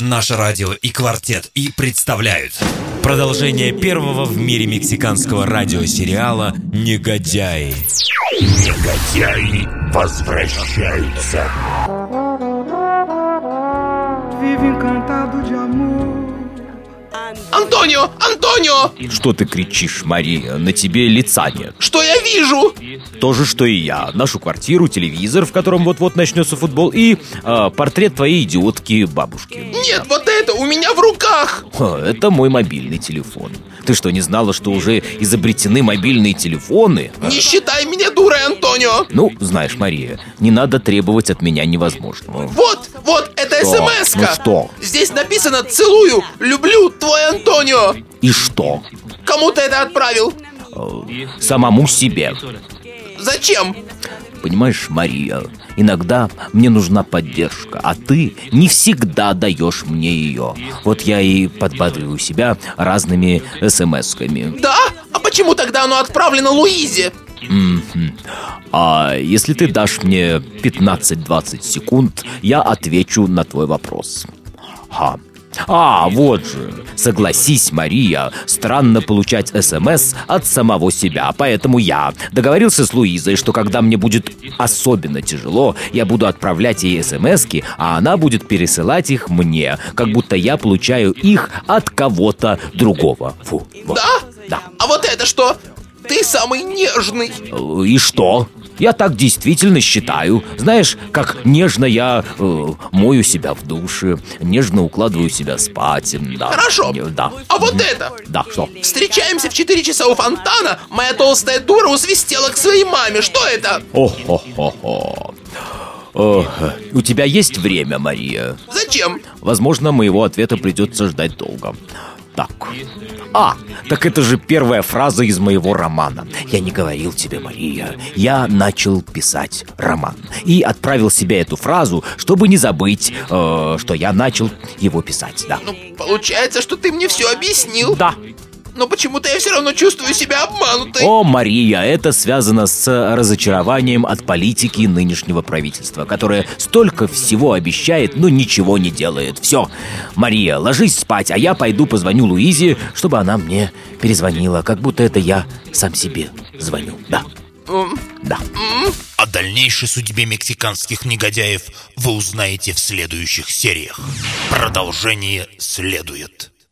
Наше радио и квартет и представляют Продолжение первого в мире мексиканского радиосериала «Негодяи». Негодяи возвращаются. Антонио! Антонио! Что ты кричишь, Мария? На тебе лица нет. Что я вижу? То же, что и я. Нашу квартиру, телевизор, в котором вот-вот начнется футбол, и э, портрет твоей идиотки бабушки. Нет, вот это у меня в руках! Это мой мобильный телефон. Ты что, не знала, что уже изобретены мобильные телефоны? Не считай меня дурой, Антонио! Ну, знаешь, Мария, не надо требовать от меня невозможного. Вот, вот, это смс-ка! Ну что? Здесь написано «Целую, люблю, твой Антонио». И что? Кому ты это отправил? Самому себе. Зачем? Понимаешь, Мария, иногда мне нужна поддержка, а ты не всегда даешь мне ее. Вот я и подбадриваю себя разными смс-ками. Да? А почему тогда оно отправлено Луизе? А если ты дашь мне 15-20 секунд, я отвечу на твой вопрос. Ха. А, вот же. Согласись, Мария, странно получать СМС от самого себя, поэтому я договорился с Луизой, что когда мне будет особенно тяжело, я буду отправлять ей СМСки, а она будет пересылать их мне, как будто я получаю их от кого-то другого. Фу. вот. Да? Да. А вот это что? Ты самый нежный. Э, И что? Я так действительно считаю. Знаешь, как нежно я э, мою себя в душе, нежно укладываю себя спать. Да. Хорошо. Не- Да. А вот это? Да, что? Встречаемся в 4 часа у фонтана. Моя толстая дура усвистела к своей маме. Что это? О-хо-хо-хо. Ох, у тебя есть время, Мария? Зачем? Возможно, моего ответа придется ждать долго. Так. А, так это же первая фраза из моего романа. Я не говорил тебе, Мария. Я начал писать роман. И отправил себе эту фразу, чтобы не забыть, э, что я начал его писать, да. Ну, получается, что ты мне все объяснил. Да. Но почему-то я все равно чувствую себя обманутой. О, Мария, это связано с разочарованием от политики нынешнего правительства, которое столько всего обещает, но ничего не делает. Все, Мария, ложись спать, а я пойду позвоню Луизе, чтобы она мне перезвонила, как будто это я сам себе звоню. Да, да. О дальнейшей судьбе мексиканских негодяев вы узнаете в следующих сериях. Продолжение следует.